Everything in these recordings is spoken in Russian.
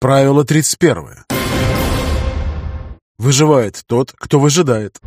Правило 31. Выживает тот, кто выжидает.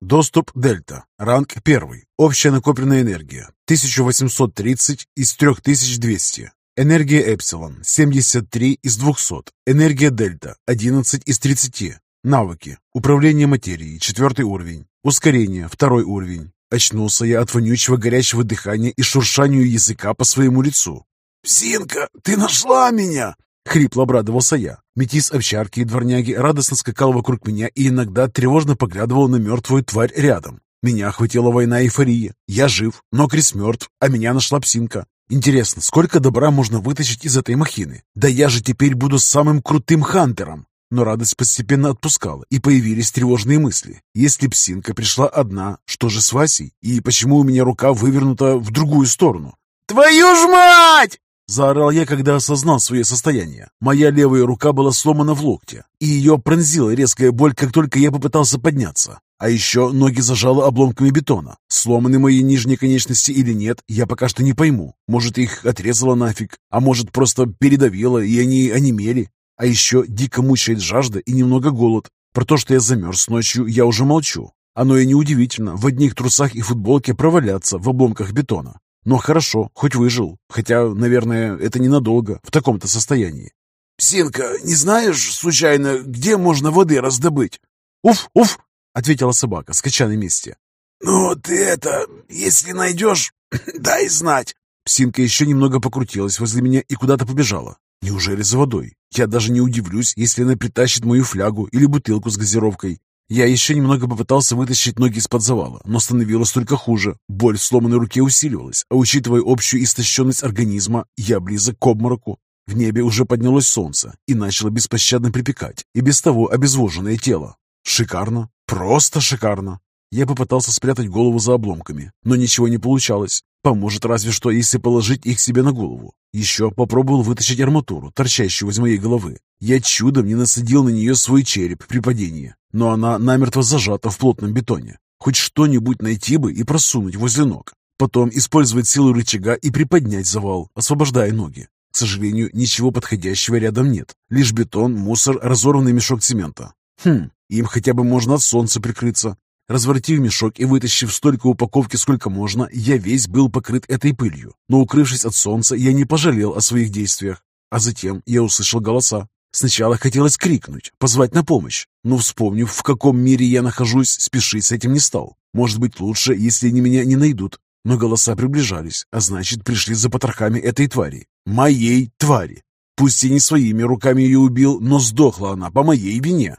Доступ Дельта. Ранг 1. Общая накопленная энергия. 1830 из 3200. Энергия Эпсилон. 73 из 200. Энергия Дельта. 11 из 30. Навыки. Управление материей. Четвертый уровень. Ускорение. Второй уровень. Очнулся я от вонючего горячего дыхания и шуршанию языка по своему лицу. «Псинка, ты нашла меня!» Хрипло обрадовался я. Метис овчарки и дворняги радостно скакал вокруг меня и иногда тревожно поглядывал на мертвую тварь рядом. Меня охватила война эйфории. Я жив, но Крис мертв, а меня нашла псинка. Интересно, сколько добра можно вытащить из этой махины? Да я же теперь буду самым крутым хантером. Но радость постепенно отпускала, и появились тревожные мысли. Если псинка пришла одна, что же с Васей? И почему у меня рука вывернута в другую сторону? «Твою ж мать!» Заорал я, когда осознал свое состояние. Моя левая рука была сломана в локте, и ее пронзила резкая боль, как только я попытался подняться. А еще ноги зажало обломками бетона. Сломаны мои нижние конечности или нет, я пока что не пойму. Может, их отрезало нафиг, а может, просто передавило, и они онемели. А еще дико мучает жажда и немного голод. Про то, что я замерз ночью, я уже молчу. Оно и неудивительно в одних трусах и футболке проваляться в обломках бетона. Но хорошо, хоть выжил. Хотя, наверное, это ненадолго в таком-то состоянии. «Псинка, не знаешь, случайно, где можно воды раздобыть?» «Уф, уф!» — ответила собака, скача на месте. «Ну, ты это, если найдешь, дай знать». Псинка еще немного покрутилась возле меня и куда-то побежала. Неужели за водой? Я даже не удивлюсь, если она притащит мою флягу или бутылку с газировкой. Я еще немного попытался вытащить ноги из-под завала, но становилось только хуже. Боль в сломанной руке усиливалась, а учитывая общую истощенность организма, я близок к обмороку. В небе уже поднялось солнце и начало беспощадно припекать, и без того обезвоженное тело. Шикарно, просто шикарно. Я попытался спрятать голову за обломками, но ничего не получалось. Поможет разве что, если положить их себе на голову. Еще попробовал вытащить арматуру, торчащую из моей головы. Я чудом не насадил на нее свой череп при падении, но она намертво зажата в плотном бетоне. Хоть что-нибудь найти бы и просунуть возле ног. Потом использовать силу рычага и приподнять завал, освобождая ноги. К сожалению, ничего подходящего рядом нет. Лишь бетон, мусор, разорванный мешок цемента. Хм, им хотя бы можно от солнца прикрыться. Разворотив мешок и вытащив столько упаковки, сколько можно, я весь был покрыт этой пылью. Но укрывшись от солнца, я не пожалел о своих действиях. А затем я услышал голоса. Сначала хотелось крикнуть, позвать на помощь, но вспомнив, в каком мире я нахожусь, спешить с этим не стал. Может быть, лучше, если они меня не найдут. Но голоса приближались, а значит, пришли за потрохами этой твари. Моей твари. Пусть и не своими руками ее убил, но сдохла она по моей вине.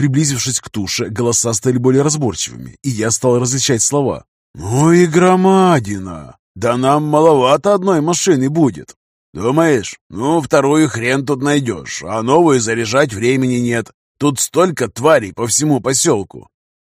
Приблизившись к туше, голоса стали более разборчивыми, и я стал различать слова. «Ну и громадина! Да нам маловато одной машины будет!» «Думаешь? Ну, вторую хрен тут найдешь, а новую заряжать времени нет. Тут столько тварей по всему поселку!»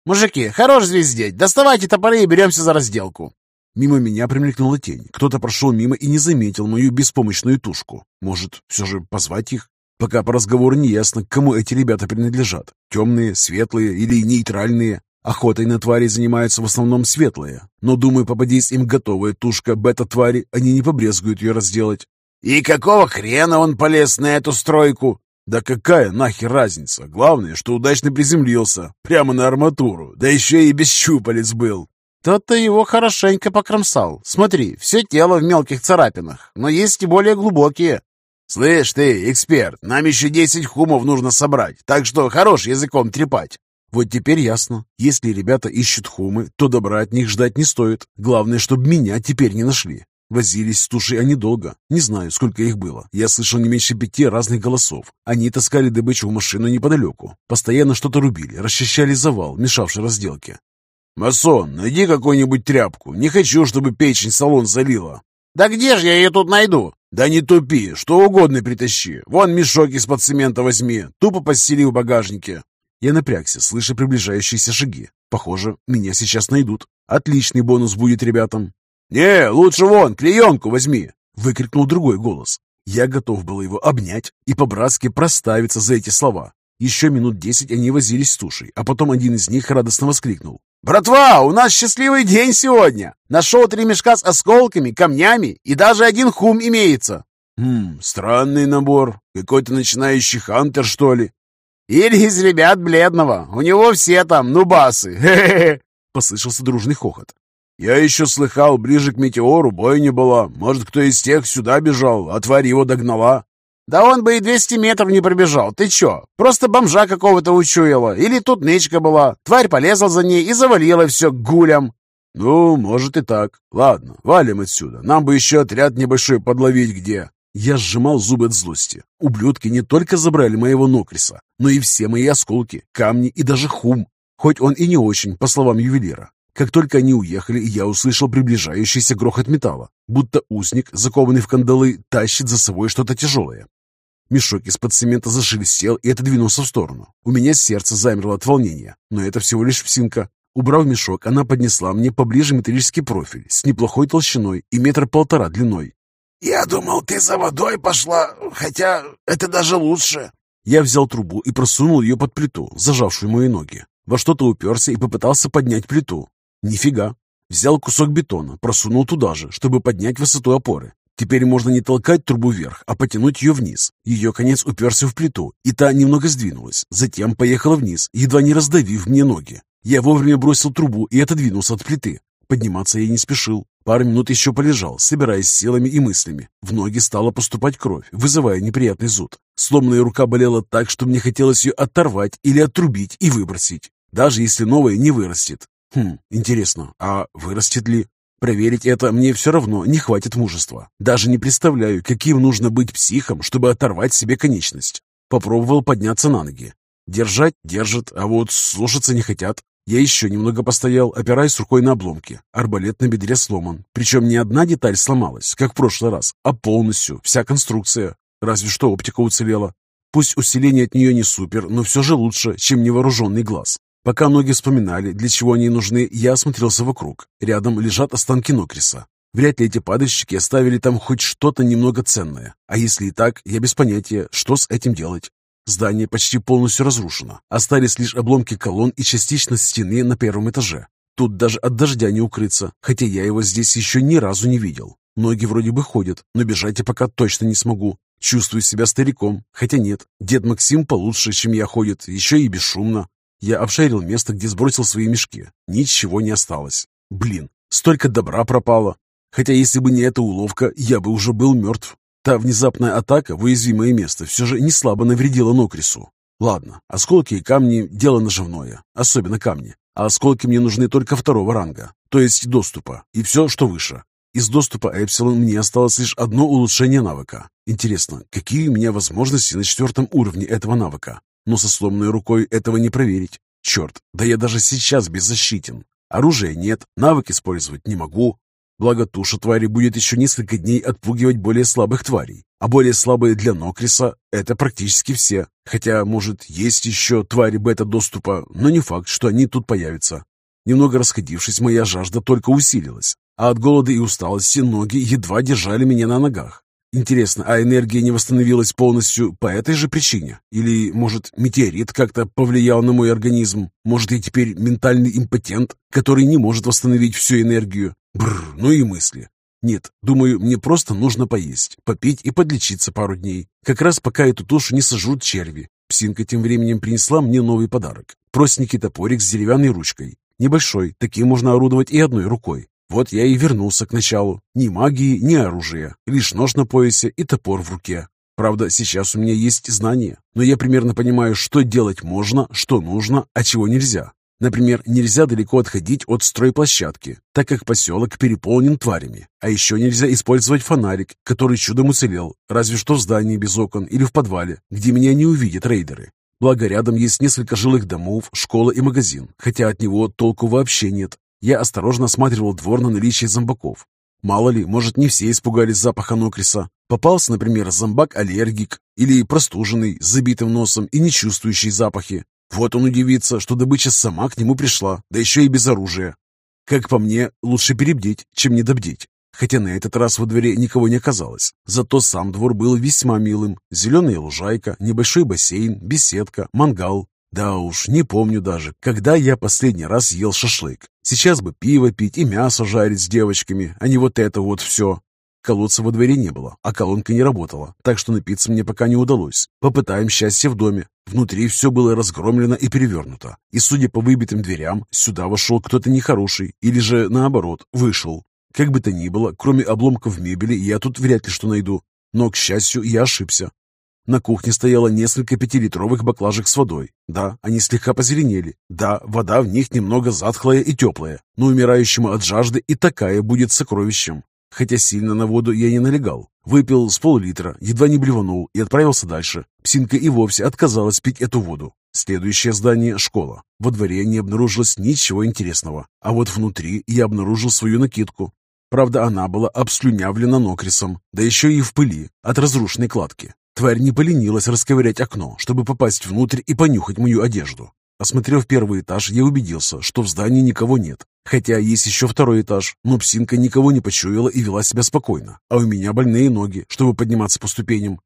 «Мужики, хорош звездеть! Доставайте топоры и беремся за разделку!» Мимо меня примелькнула тень. Кто-то прошел мимо и не заметил мою беспомощную тушку. Может, все же позвать их? Пока по разговору не ясно, кому эти ребята принадлежат. Темные, светлые или нейтральные. Охотой на твари занимаются в основном светлые. Но, думаю, попадись им готовая тушка бета-твари, они не побрезгуют ее разделать. «И какого хрена он полез на эту стройку?» «Да какая нахер разница? Главное, что удачно приземлился. Прямо на арматуру. Да еще и без щупалец был». Тот-то его хорошенько покромсал. Смотри, все тело в мелких царапинах, но есть и более глубокие. «Слышь ты, эксперт, нам еще десять хумов нужно собрать, так что хорош языком трепать». Вот теперь ясно. Если ребята ищут хумы, то добра от них ждать не стоит. Главное, чтобы меня теперь не нашли. Возились с тушей они долго. Не знаю, сколько их было. Я слышал не меньше пяти разных голосов. Они таскали добычу в машину неподалеку. Постоянно что-то рубили, расчищали завал, мешавший разделке. «Масон, найди какую-нибудь тряпку. Не хочу, чтобы печень салон залила». «Да где же я ее тут найду?» «Да не тупи, что угодно притащи. Вон мешок из-под цемента возьми, тупо постели в багажнике». Я напрягся, слыша приближающиеся шаги. Похоже, меня сейчас найдут. Отличный бонус будет ребятам. «Не, лучше вон, клеенку возьми!» — выкрикнул другой голос. Я готов был его обнять и по-братски проставиться за эти слова. Еще минут десять они возились с тушей, а потом один из них радостно воскликнул. «Братва, у нас счастливый день сегодня! Нашел три мешка с осколками, камнями и даже один хум имеется!» «Хм, странный набор. Какой-то начинающий хантер, что ли?» «Или из ребят бледного. У него все там нубасы. Хе-хе-хе!» Послышался дружный хохот. «Я еще слыхал, ближе к метеору бойня была. Может, кто из тех сюда бежал, а тварь его догнала?» «Да он бы и 200 метров не пробежал. Ты че? Просто бомжа какого-то учуяла. Или тут нычка была. Тварь полезла за ней и завалила все гулям». «Ну, может и так. Ладно, валим отсюда. Нам бы еще отряд небольшой подловить где». Я сжимал зубы от злости. Ублюдки не только забрали моего Нокриса, но и все мои осколки, камни и даже хум. Хоть он и не очень, по словам ювелира. Как только они уехали, я услышал приближающийся грохот металла, будто узник, закованный в кандалы, тащит за собой что-то тяжелое. Мешок из-под цемента зашелестел и отодвинулся в сторону. У меня сердце замерло от волнения, но это всего лишь псинка. Убрав мешок, она поднесла мне поближе металлический профиль с неплохой толщиной и метр полтора длиной. «Я думал, ты за водой пошла, хотя это даже лучше». Я взял трубу и просунул ее под плиту, зажавшую мои ноги. Во что-то уперся и попытался поднять плиту. Нифига. Взял кусок бетона, просунул туда же, чтобы поднять высоту опоры. Теперь можно не толкать трубу вверх, а потянуть ее вниз. Ее конец уперся в плиту, и та немного сдвинулась. Затем поехала вниз, едва не раздавив мне ноги. Я вовремя бросил трубу и отодвинулся от плиты. Подниматься я не спешил. Пару минут еще полежал, собираясь силами и мыслями. В ноги стала поступать кровь, вызывая неприятный зуд. Сломанная рука болела так, что мне хотелось ее оторвать или отрубить и выбросить. Даже если новая не вырастет. Хм, интересно, а вырастет ли? Проверить это мне все равно не хватит мужества. Даже не представляю, каким нужно быть психом, чтобы оторвать себе конечность. Попробовал подняться на ноги. Держать держат, а вот слушаться не хотят. Я еще немного постоял, опираясь рукой на обломки. Арбалет на бедре сломан. Причем не одна деталь сломалась, как в прошлый раз, а полностью, вся конструкция. Разве что оптика уцелела. Пусть усиление от нее не супер, но все же лучше, чем невооруженный глаз. Пока ноги вспоминали, для чего они нужны, я осмотрелся вокруг. Рядом лежат останки Нокриса. Вряд ли эти падальщики оставили там хоть что-то немного ценное. А если и так, я без понятия, что с этим делать. Здание почти полностью разрушено. Остались лишь обломки колонн и частично стены на первом этаже. Тут даже от дождя не укрыться, хотя я его здесь еще ни разу не видел. Ноги вроде бы ходят, но бежать я пока точно не смогу. Чувствую себя стариком, хотя нет. Дед Максим получше, чем я ходит, еще и бесшумно. Я обшарил место, где сбросил свои мешки. Ничего не осталось. Блин, столько добра пропало. Хотя если бы не эта уловка, я бы уже был мертв. Та внезапная атака в уязвимое место все же не слабо навредила Нокрису. Ладно, осколки и камни – дело наживное, особенно камни. А осколки мне нужны только второго ранга, то есть доступа, и все, что выше. Из доступа Эпсилон мне осталось лишь одно улучшение навыка. Интересно, какие у меня возможности на четвертом уровне этого навыка? Но со сломанной рукой этого не проверить. Черт, да я даже сейчас беззащитен. Оружия нет, навык использовать не могу. Благо туша твари будет еще несколько дней отпугивать более слабых тварей. А более слабые для Нокриса – это практически все. Хотя, может, есть еще твари бета-доступа, но не факт, что они тут появятся. Немного расходившись, моя жажда только усилилась. А от голода и усталости ноги едва держали меня на ногах. Интересно, а энергия не восстановилась полностью по этой же причине? Или, может, метеорит как-то повлиял на мой организм? Может, я теперь ментальный импотент, который не может восстановить всю энергию? Бррр, ну и мысли. Нет, думаю, мне просто нужно поесть, попить и подлечиться пару дней. Как раз пока эту тушу не сожрут черви. Псинка тем временем принесла мне новый подарок. Простенький топорик с деревянной ручкой. Небольшой, таким можно орудовать и одной рукой. Вот я и вернулся к началу. Ни магии, ни оружия. Лишь нож на поясе и топор в руке. Правда, сейчас у меня есть знания, но я примерно понимаю, что делать можно, что нужно, а чего нельзя. Например, нельзя далеко отходить от стройплощадки, так как поселок переполнен тварями. А еще нельзя использовать фонарик, который чудом уцелел, разве что в здании без окон или в подвале, где меня не увидят рейдеры. Благо рядом есть несколько жилых домов, школа и магазин, хотя от него толку вообще нет. Я осторожно осматривал двор на наличие зомбаков. Мало ли, может, не все испугались запаха нокриса. Попался, например, зомбак-аллергик или простуженный, с забитым носом и не чувствующий запахи. Вот он удивится, что добыча сама к нему пришла, да еще и без оружия. Как по мне, лучше перебдеть, чем недобдеть. хотя на этот раз во дворе никого не оказалось. Зато сам двор был весьма милым. Зеленая лужайка, небольшой бассейн, беседка, мангал. Да уж, не помню даже, когда я последний раз ел шашлык. Сейчас бы пиво пить и мясо жарить с девочками, а не вот это вот все. Колодца во дворе не было, а колонка не работала, так что напиться мне пока не удалось. Попытаем счастье в доме. Внутри все было разгромлено и перевернуто. И, судя по выбитым дверям, сюда вошел кто-то нехороший, или же, наоборот, вышел. Как бы то ни было, кроме обломков мебели, я тут вряд ли что найду. Но, к счастью, я ошибся. На кухне стояло несколько пятилитровых баклажек с водой. Да, они слегка позеленели. Да, вода в них немного затхлая и теплая. Но умирающему от жажды и такая будет сокровищем. Хотя сильно на воду я не налегал. Выпил с пол-литра, едва не блеванул и отправился дальше. Псинка и вовсе отказалась пить эту воду. Следующее здание – школа. Во дворе не обнаружилось ничего интересного. А вот внутри я обнаружил свою накидку. Правда, она была обслюнявлена нокрисом, да еще и в пыли от разрушенной кладки. Тварь не поленилась расковырять окно, чтобы попасть внутрь и понюхать мою одежду. Осмотрев первый этаж, я убедился, что в здании никого нет. Хотя есть еще второй этаж, но псинка никого не почуяла и вела себя спокойно, а у меня больные ноги, чтобы подниматься по ступеням.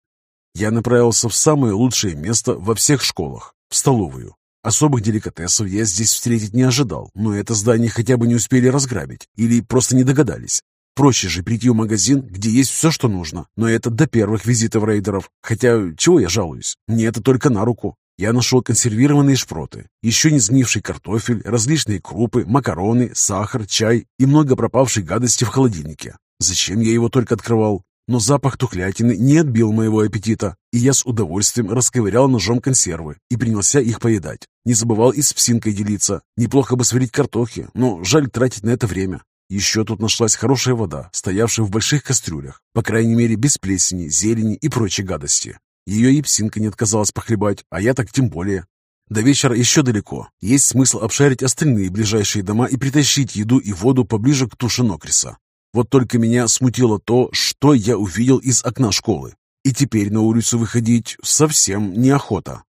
Я направился в самое лучшее место во всех школах – в столовую. Особых деликатесов я здесь встретить не ожидал, но это здание хотя бы не успели разграбить или просто не догадались. Проще же прийти в магазин, где есть все, что нужно, но это до первых визитов рейдеров. Хотя, чего я жалуюсь? Мне это только на руку. Я нашел консервированные шпроты, еще не сгнивший картофель, различные крупы, макароны, сахар, чай и много пропавшей гадости в холодильнике. Зачем я его только открывал? Но запах тухлятины не отбил моего аппетита, и я с удовольствием расковырял ножом консервы и принялся их поедать. Не забывал и с псинкой делиться. Неплохо бы сварить картохи, но жаль тратить на это время. Еще тут нашлась хорошая вода, стоявшая в больших кастрюлях, по крайней мере без плесени, зелени и прочей гадости. Ее и псинка не отказалась похлебать, а я так тем более. До вечера еще далеко. Есть смысл обшарить остальные ближайшие дома и притащить еду и воду поближе к туше Нокриса. Вот только меня смутило то, что я увидел из окна школы. И теперь на улицу выходить совсем неохота.